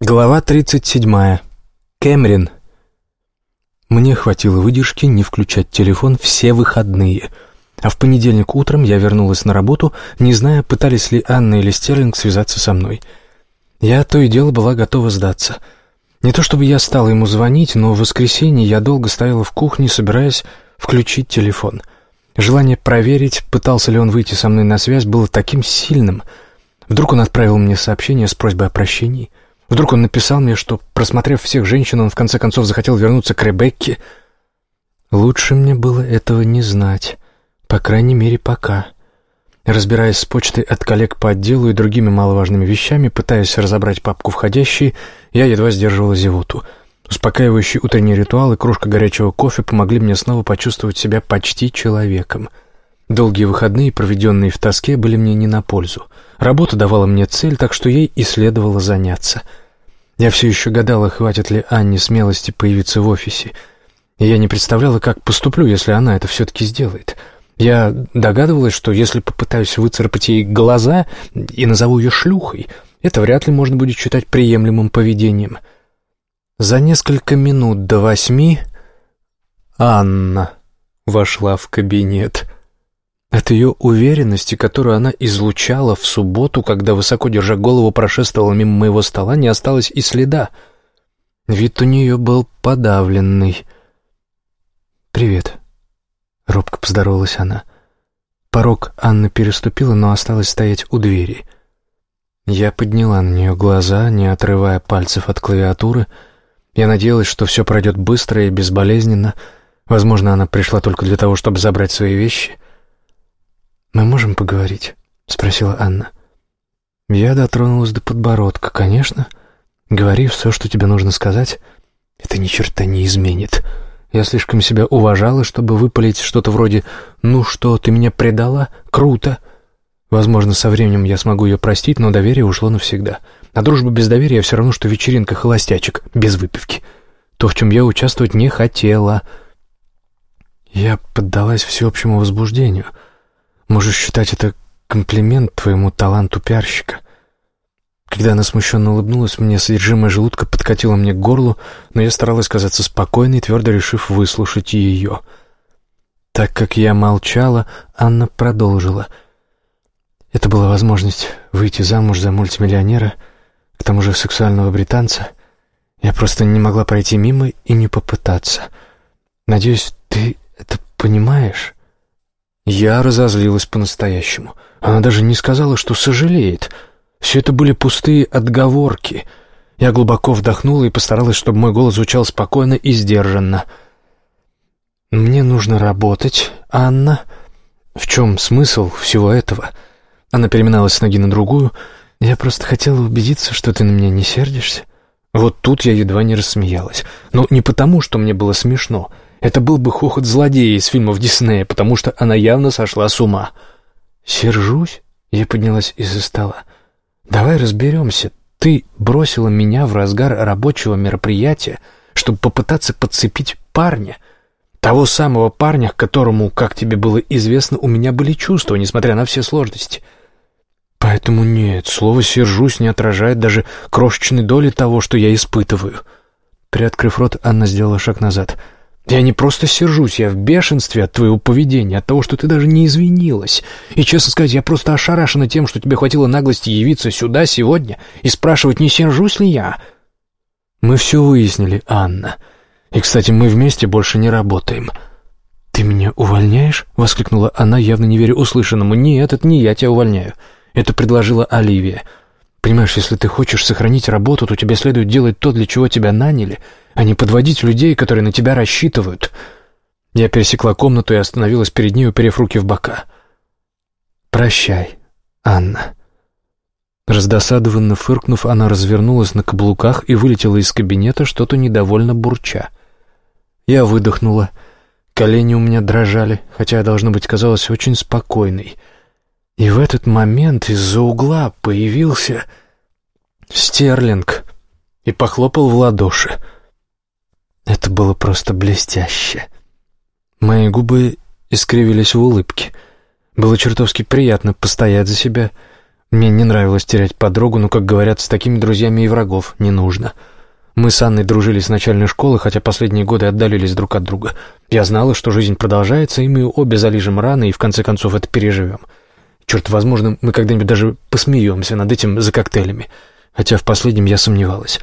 Глава 37. Кэмрин. Мне хватило выдержки не включать телефон все выходные. А в понедельник утром я вернулась на работу, не зная, пытались ли Анна или Стерлинг связаться со мной. Я то и дело была готова сдаться. Не то чтобы я стала ему звонить, но в воскресенье я долго стояла в кухне, собираясь включить телефон. Желание проверить, пытался ли он выйти со мной на связь, было таким сильным. Вдруг он отправил мне сообщение с просьбой о прощении — Вдруг он написал мне, что, просмотрев всех женщин, он в конце концов захотел вернуться к Ребекке. Лучше мне было этого не знать, по крайней мере, пока. Разбираясь с почтой от коллег по отделу и другими маловажными вещами, пытаясь разобрать папку входящей, я едва сдерживала зевоту. Успокаивающий утренний ритуал и кружка горячего кофе помогли мне снова почувствовать себя почти человеком. Долгие выходные, проведенные в тоске, были мне не на пользу. Работа давала мне цель, так что ей и следовало заняться — я все еще гадала, хватит ли Анне смелости появиться в офисе. И я не представляла, как поступлю, если она это все-таки сделает. Я догадывалась, что если попытаюсь выцарапать ей глаза и назову ее шлюхой, это вряд ли можно будет считать приемлемым поведением. За несколько минут до восьми Анна вошла в кабинет. От ее уверенности, которую она излучала в субботу, когда, высоко держа голову, прошествовала мимо моего стола, не осталось и следа. Вид у нее был подавленный. «Привет», — робко поздоровалась она. Порог Анна переступила, но осталась стоять у двери. Я подняла на нее глаза, не отрывая пальцев от клавиатуры. Я надеялась, что все пройдет быстро и безболезненно. Возможно, она пришла только для того, чтобы забрать свои вещи — «Мы можем поговорить?» — спросила Анна. Я дотронулась до подбородка. «Конечно. Говори все, что тебе нужно сказать. Это ни черта не изменит. Я слишком себя уважала, чтобы выпалить что-то вроде «Ну что, ты меня предала? Круто!» Возможно, со временем я смогу ее простить, но доверие ушло навсегда. А дружба без доверия все равно, что вечеринка холостячек, без выпивки. То, в чем я участвовать не хотела. Я поддалась всеобщему возбуждению — Можешь считать это комплимент твоему таланту пиарщика. Когда она смущенно улыбнулась, мне содержимое желудка подкатило мне к горлу, но я старалась казаться спокойной, твердо решив выслушать ее. Так как я молчала, Анна продолжила. Это была возможность выйти замуж за мультимиллионера, к тому же сексуального британца. Я просто не могла пройти мимо и не попытаться. Надеюсь, ты это понимаешь?» Я разозлилась по-настоящему. Она даже не сказала, что сожалеет. Все это были пустые отговорки. Я глубоко вдохнула и постаралась, чтобы мой голос звучал спокойно и сдержанно. «Мне нужно работать, Анна. В чем смысл всего этого?» Она переминалась с ноги на другую. «Я просто хотела убедиться, что ты на меня не сердишься». Вот тут я едва не рассмеялась. Но не потому, что мне было смешно — это был бы хохот злодея из фильмов Диснея, потому что она явно сошла с ума. «Сержусь?» — я поднялась из-за стола. «Давай разберемся. Ты бросила меня в разгар рабочего мероприятия, чтобы попытаться подцепить парня. Того самого парня, к которому, как тебе было известно, у меня были чувства, несмотря на все сложности». Поэтому нет, слово «сержусь» не отражает даже крошечной доли того, что я испытываю. Приоткрыв рот, Анна сделала шаг назад — я не просто сержусь, я в бешенстве от твоего поведения, от того, что ты даже не извинилась. И, честно сказать, я просто ошарашена тем, что тебе хватило наглости явиться сюда сегодня и спрашивать, не сержусь ли я. Мы все выяснили, Анна. И, кстати, мы вместе больше не работаем. «Ты меня увольняешь?» — воскликнула она, явно не веря услышанному. «Нет, это не я тебя увольняю. Это предложила Оливия. Понимаешь, если ты хочешь сохранить работу, то тебе следует делать то, для чего тебя наняли, а не подводить людей, которые на тебя рассчитывают. Я пересекла комнату и остановилась перед ней, уперев руки в бока. «Прощай, Анна». Раздосадованно фыркнув, она развернулась на каблуках и вылетела из кабинета, что-то недовольно бурча. Я выдохнула. Колени у меня дрожали, хотя я, должно быть, казалась очень спокойной. И в этот момент из-за угла появился Стерлинг и похлопал в ладоши. Это было просто блестяще. Мои губы искривились в улыбке. Было чертовски приятно постоять за себя, Мне не нравилось терять подругу, но, как говорят, с такими друзьями и врагов не нужно. Мы с Анной дружили с начальной школы, хотя последние годы отдалились друг от друга. Я знала, что жизнь продолжается, и мы обе залижем раны и в конце концов это переживем. Черт, возможно, мы когда-нибудь даже посмеемся над этим за коктейлями, хотя в последнем я сомневалась.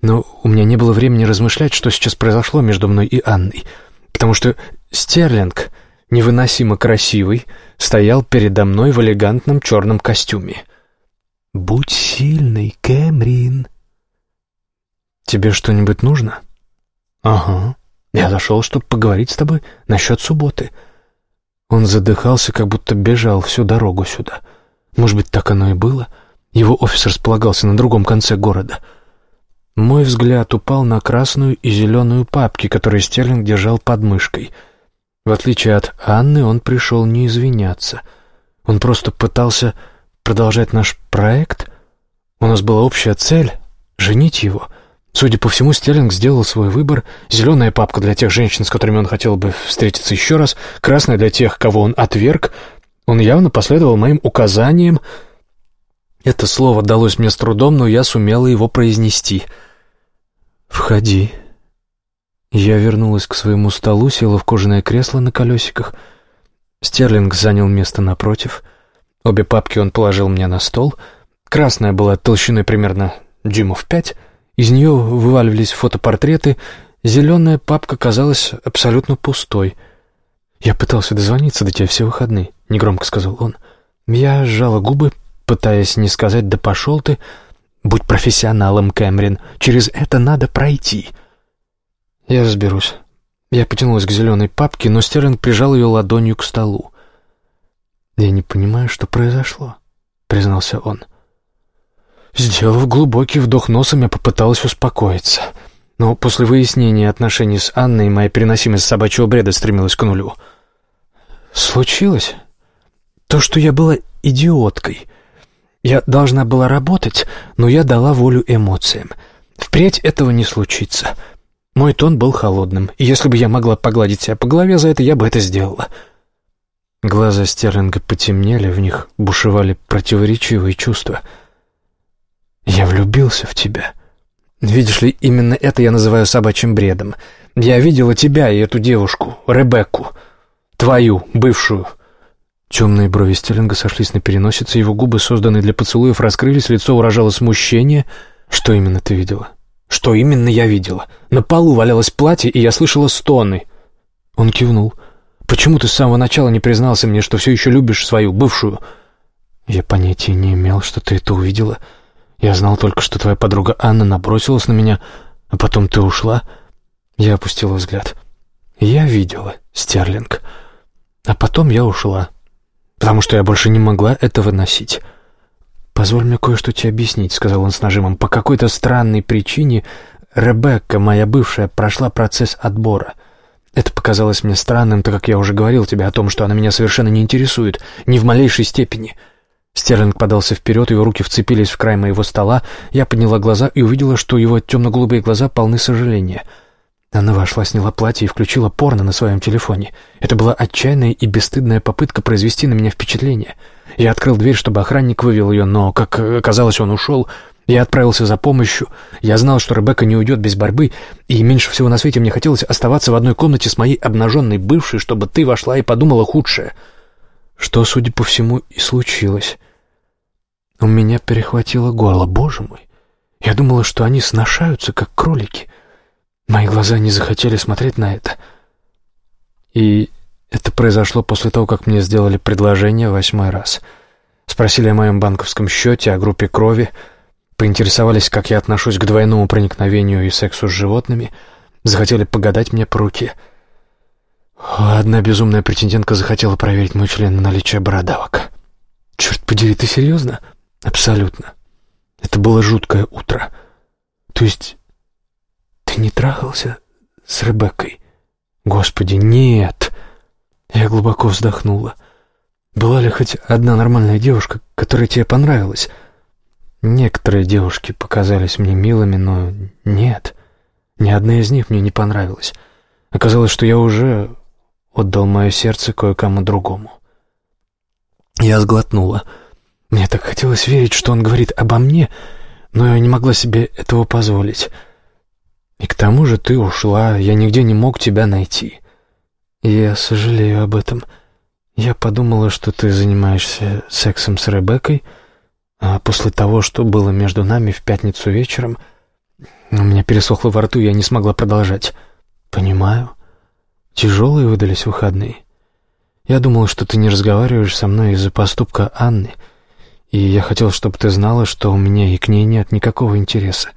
Но у меня не было времени размышлять, что сейчас произошло между мной и Анной, потому что Стерлинг, невыносимо красивый, стоял передо мной в элегантном черном костюме. «Будь сильной, Кэмрин!» «Тебе что-нибудь нужно?» «Ага. Я зашел, чтобы поговорить с тобой насчет субботы». Он задыхался, как будто бежал всю дорогу сюда. Может быть, так оно и было? Его офис располагался на другом конце города. Мой взгляд упал на красную и зеленую папки, которые Стерлинг держал под мышкой. В отличие от Анны, он пришел не извиняться. Он просто пытался продолжать наш проект. У нас была общая цель — женить его — Судя по всему, Стерлинг сделал свой выбор. Зеленая папка для тех женщин, с которыми он хотел бы встретиться еще раз, красная для тех, кого он отверг. Он явно последовал моим указаниям. Это слово далось мне с трудом, но я сумела его произнести. «Входи». Я вернулась к своему столу, села в кожаное кресло на колесиках. Стерлинг занял место напротив. Обе папки он положил мне на стол. Красная была толщиной примерно дюймов пять — из нее вываливались фотопортреты, зеленая папка казалась абсолютно пустой. «Я пытался дозвониться до тебя все выходные», — негромко сказал он. Я сжала губы, пытаясь не сказать «да пошел ты». «Будь профессионалом, Кэмерин, через это надо пройти». «Я разберусь». Я потянулась к зеленой папке, но Стерлинг прижал ее ладонью к столу. «Я не понимаю, что произошло», — признался он. «Я Сделав глубокий вдох носом, я попыталась успокоиться. Но после выяснения отношений с Анной моя переносимость собачьего бреда стремилась к нулю. Случилось то, что я была идиоткой. Я должна была работать, но я дала волю эмоциям. Впредь этого не случится. Мой тон был холодным, и если бы я могла погладить себя по голове за это, я бы это сделала. Глаза Стерлинга потемнели, в них бушевали противоречивые чувства — я влюбился в тебя. Видишь ли, именно это я называю собачьим бредом. Я видела тебя и эту девушку, Ребекку. Твою, бывшую. Темные брови Стерлинга сошлись на переносице, его губы, созданные для поцелуев, раскрылись, лицо выражало смущение. Что именно ты видела? Что именно я видела? На полу валялось платье, и я слышала стоны. Он кивнул. Почему ты с самого начала не признался мне, что все еще любишь свою бывшую? Я понятия не имел, что ты это увидела. — я знал только, что твоя подруга Анна набросилась на меня, а потом ты ушла. Я опустила взгляд. Я видела, Стерлинг. А потом я ушла, потому что я больше не могла это выносить. «Позволь мне кое-что тебе объяснить», — сказал он с нажимом. «По какой-то странной причине Ребекка, моя бывшая, прошла процесс отбора. Это показалось мне странным, так как я уже говорил тебе о том, что она меня совершенно не интересует, ни в малейшей степени». Стерлинг подался вперед, его руки вцепились в край моего стола. Я подняла глаза и увидела, что его темно-голубые глаза полны сожаления. Она вошла, сняла платье и включила порно на своем телефоне. Это была отчаянная и бесстыдная попытка произвести на меня впечатление. Я открыл дверь, чтобы охранник вывел ее, но, как оказалось, он ушел. Я отправился за помощью. Я знал, что Ребекка не уйдет без борьбы, и меньше всего на свете мне хотелось оставаться в одной комнате с моей обнаженной бывшей, чтобы ты вошла и подумала худшее. Что, судя по всему, и случилось. У меня перехватило горло. Боже мой! Я думала, что они сношаются, как кролики. Мои глаза не захотели смотреть на это. И это произошло после того, как мне сделали предложение восьмой раз. Спросили о моем банковском счете, о группе крови, поинтересовались, как я отношусь к двойному проникновению и сексу с животными, захотели погадать мне по руке. Одна безумная претендентка захотела проверить мой член на наличие бородавок. «Черт подери, ты серьезно?» Абсолютно. Это было жуткое утро. То есть ты не трахался с Ребеккой? Господи, нет. Я глубоко вздохнула. Была ли хоть одна нормальная девушка, которая тебе понравилась? Некоторые девушки показались мне милыми, но нет. Ни одна из них мне не понравилась. Оказалось, что я уже отдал мое сердце кое-кому другому. Я сглотнула. Мне так хотелось верить, что он говорит обо мне, но я не могла себе этого позволить. И к тому же ты ушла, я нигде не мог тебя найти. И я сожалею об этом. Я подумала, что ты занимаешься сексом с Ребеккой, а после того, что было между нами в пятницу вечером, у меня пересохло во рту, я не смогла продолжать. Понимаю. Тяжелые выдались выходные. Я думала, что ты не разговариваешь со мной из-за поступка Анны, и я хотел, чтобы ты знала, что у меня и к ней нет никакого интереса.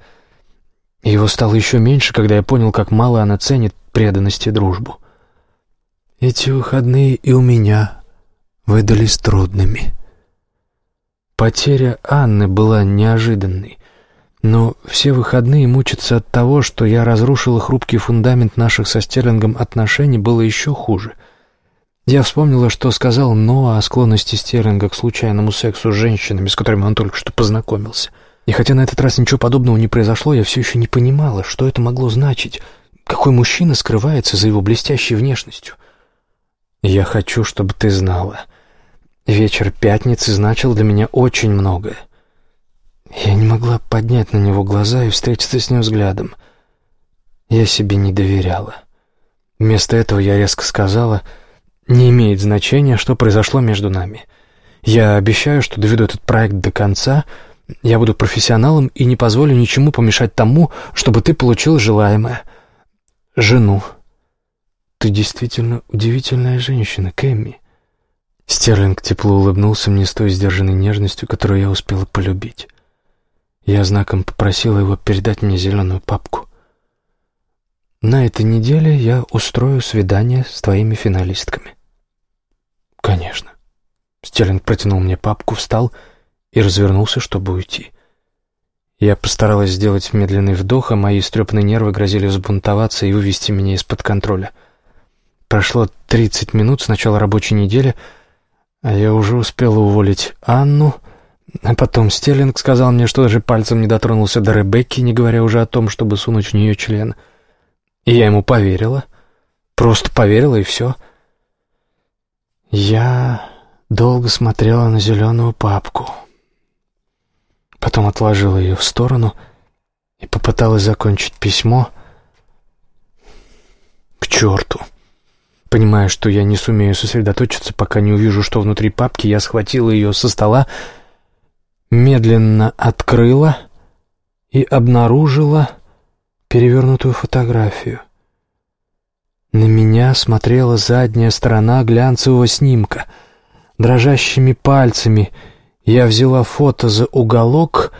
Его стало еще меньше, когда я понял, как мало она ценит преданность и дружбу. Эти выходные и у меня выдались трудными. Потеря Анны была неожиданной, но все выходные мучиться от того, что я разрушила хрупкий фундамент наших со Стерлингом отношений, было еще хуже — я вспомнила, что сказал Ноа о склонности Стерлинга к случайному сексу с женщинами, с которыми он только что познакомился. И хотя на этот раз ничего подобного не произошло, я все еще не понимала, что это могло значить. Какой мужчина скрывается за его блестящей внешностью? Я хочу, чтобы ты знала. Вечер пятницы значил для меня очень многое. Я не могла поднять на него глаза и встретиться с ним взглядом. Я себе не доверяла. Вместо этого я резко сказала — не имеет значения, что произошло между нами. Я обещаю, что доведу этот проект до конца. Я буду профессионалом и не позволю ничему помешать тому, чтобы ты получил желаемое. Жену. Ты действительно удивительная женщина, Кэмми. Стерлинг тепло улыбнулся мне с той сдержанной нежностью, которую я успела полюбить. Я знаком попросила его передать мне зеленую папку. На этой неделе я устрою свидание с твоими финалистками. Конечно. Стерлинг протянул мне папку, встал и развернулся, чтобы уйти. Я постаралась сделать медленный вдох, а мои стрепные нервы грозили взбунтоваться и вывести меня из-под контроля. Прошло тридцать минут с начала рабочей недели, а я уже успела уволить Анну, а потом Стерлинг сказал мне, что даже пальцем не дотронулся до Ребекки, не говоря уже о том, чтобы сунуть в нее член — и я ему поверила. Просто поверила, и все. Я долго смотрела на зеленую папку. Потом отложила ее в сторону и попыталась закончить письмо. К черту! Понимая, что я не сумею сосредоточиться, пока не увижу, что внутри папки, я схватила ее со стола, медленно открыла и обнаружила перевернутую фотографию. На меня смотрела задняя сторона глянцевого снимка. Дрожащими пальцами я взяла фото за уголок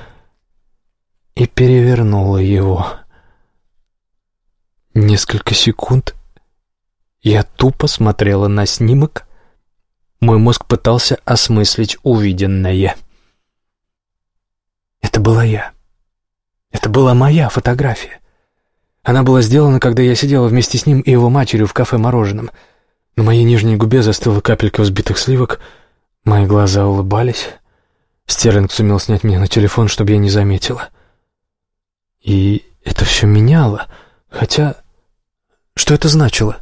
и перевернула его. Несколько секунд я тупо смотрела на снимок. Мой мозг пытался осмыслить увиденное. Это была я. Это была моя фотография. Она была сделана, когда я сидела вместе с ним и его матерью в кафе-мороженом. На моей нижней губе застыла капелька взбитых сливок. Мои глаза улыбались. Стерлинг сумел снять меня на телефон, чтобы я не заметила. И это все меняло. Хотя... Что это значило?